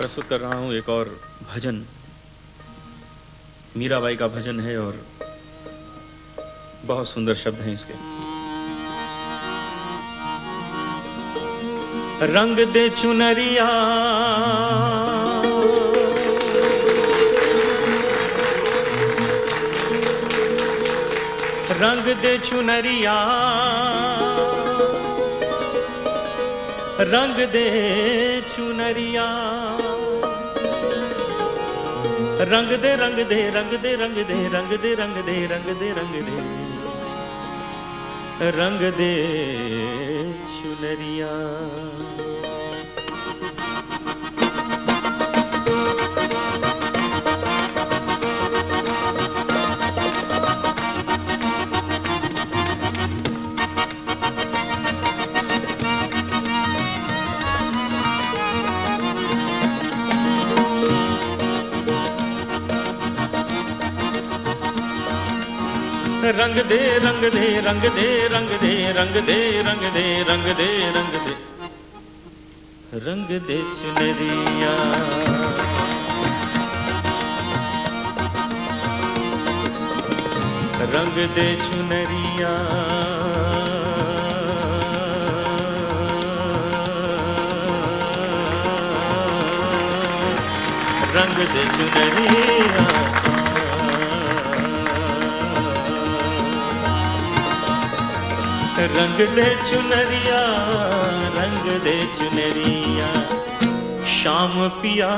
प्रस्तुत कर रहा हूँ एक और भजन। मीराबाई का भजन है और बहुत सुंदर शब्द हैं इसके। रंग दे चुनरिया, रंग दे चुनरिया। रंग दे चुनरिया। रंग दे रंग दे रंग दे रंग दे रंग दे रंग दे रंग दे रंग दे। रंग दे चुनरिया। रंग दे रंग दे रंग दे रंग दे रंग दे रंग दे रंग दे रंग दे चुनरिया, रंग दे चुनरिया। शाम पिया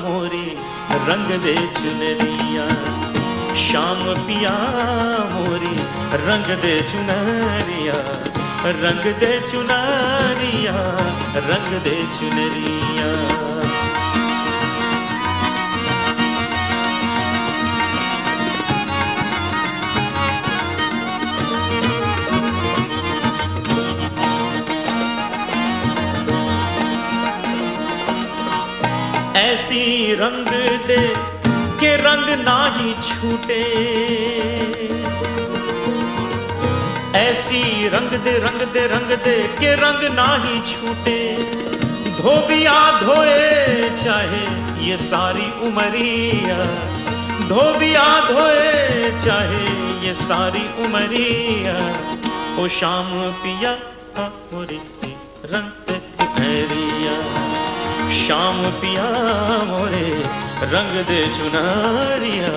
मोरी, रंग दे चुनरिया। शाम पिया मोरी, रंग दे चुनरिया। रंग दे चुनरिया, रंग दे चुनरिया। ऐसी रंग दे के रंग ना ही छूटे। ऐसी रंग दे रंग दे रंग दे के रंग ना ही छूटे। धोबिया धोए चाहे ये सारी उमरिया। धोबिया धोए चाहे ये सारी उमरिया। ओ शाम पिया मोरी रंग हरिया शाम पिया मोरे, रंग दे चुनारिया,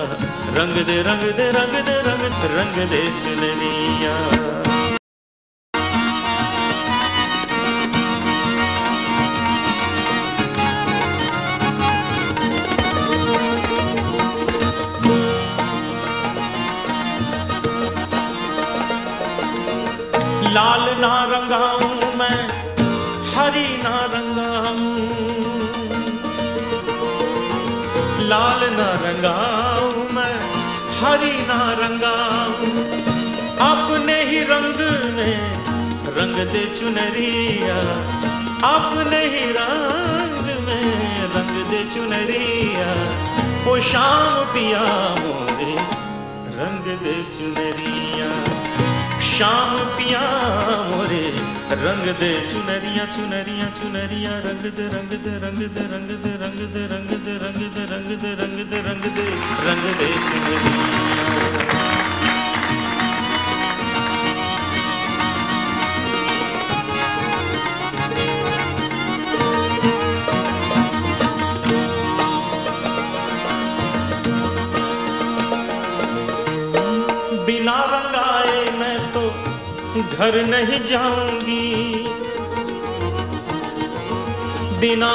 रंग दे रंग दे रंग दे, रंग रंग दे चुनरिया लाल ना रंगाऊं मैं, हरी ना रंगाऊं लाल ना रंगाऊं मैं, हरी ना रंगाऊं। अपने ही रंग में रंग दे चुनरिया अपने ही रंग में रंग दे चुनरिया। ओ शाम पिया मोरे रंग दे चुनरिया। शाम पिया रंग दे चुनरिया चुनरिया चुनरिया रंग दे रंग दे रंग दे रंग दे रंग दे रंग दे रंग दे रंग दे रंग दे रंग दे रंग दे चुनरिया घर नहीं जाऊँगी। बिना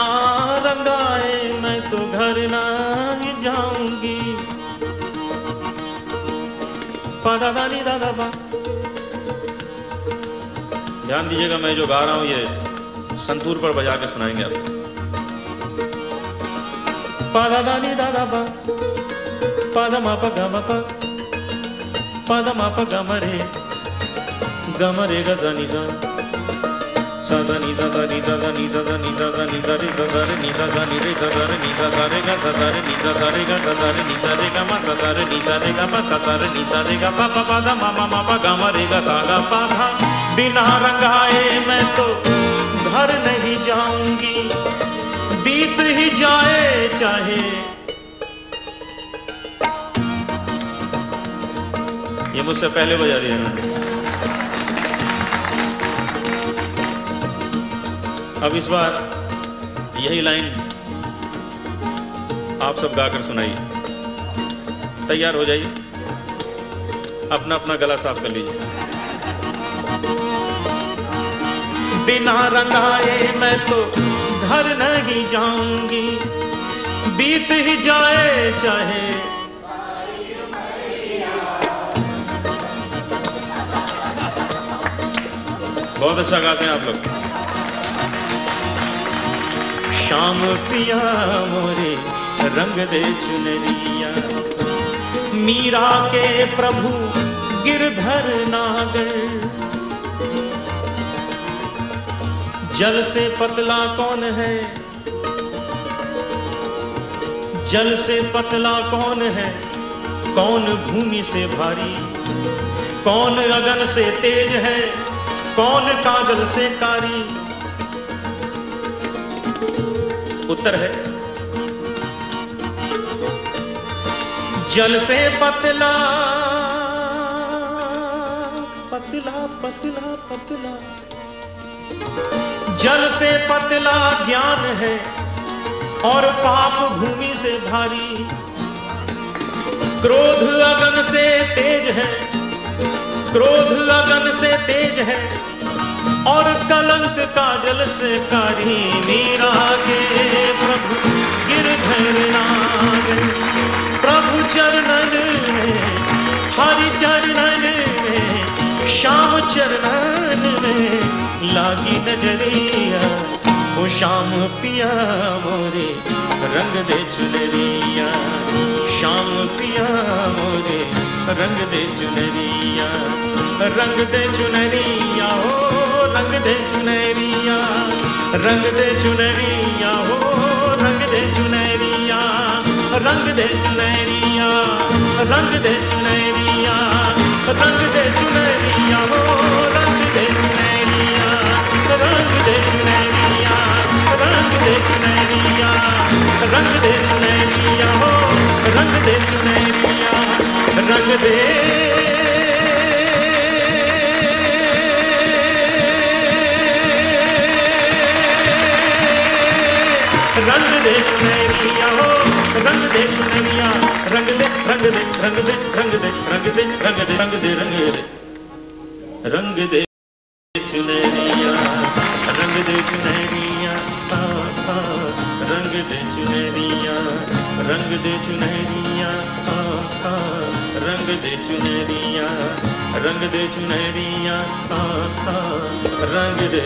रंगाए मैं तो घर नहीं जाऊँगी। पादा दानी दादा बा। ध्यान दीजिएगा मैं जो गा रहा हूँ ये संतूर पर बजा के सुनाएँगे आप। पादा दानी दादा बा। पादा मापा गा मापा पादा मापा गा मरे गम रे गा। सा सदनी सदनी सदनी सदनी सदनी सदनी सदनी सदनी सदनी सदनी सदनी सदनी सदनी सदनी सदनी सदनी सदनी सदनी रे सदनी सदनी सदनी सदनी सा सदनी नी रे सदनी सा रे नी सा सा रे गा सा मा सा सा रे नी सा रे गा पा सा सा रे नी सा रे गा पा मैं तो घर नहीं जाऊँगी। बीत ही जाए चाहे। ये मुझसे पहले बजा दिया ना अब इस बार यही लाइन आप सब गाकर सुनाइए। तैयार हो जाइए। अपना अपना गला साफ़ कर लीजिए। बिना रंगाए मैं तो घर नहीं जाऊँगी। बीत ही जाए चाहे बहुत अच्छा गाते हैं आप लोग। शाम पिया मोरे, रंग दे चुनरिया। मीरा के प्रभु, गिरधर नागर। जल से पतला कौन है? जल से पतला कौन है? कौन भूमि से भारी? कौन अगन से तेज है? कौन काजल से कारी? उत्तर है। जल से पतला पतला पतला पतला। जल से पतला ज्ञान है और पाप भूमि से भारी। क्रोध अगन से तेज है, क्रोध लगन से तेज है। और कलंक काजल से कारी मीरा के प्रभु गिरधर नाग। प्रभु चरणन में, हरि चरणन में, श्याम चरणन में लागी नज़रिया। वो श्याम पिया मोरे, रंग दे चुनरिया। श्याम पिया मोरे, रंग दे चुनरिया। रंग दे चुनरिया हो रंग दे चुनरिया रंग दे चुनरिया हो रंग दे चुनरिया रंग दे चुनरिया रंग दे चुनरिया रंग दे चुनरिया हो रंग दे चुनरिया रंग दे चुनरिया रंग दे चुनरिया रंग दे चुनरिया हो रंग दे चुनरिया रंग दे रंग दे चुनरिया रंग दे रंग दे रंग दे रंग दे रंग दे रंग दे रंग दे रंग दे रंग दे चुनरिया रंग दे चुनरिया रंग दे चुनरिया रंग दे चुनरिया रंग दे चुनरिया रंग दे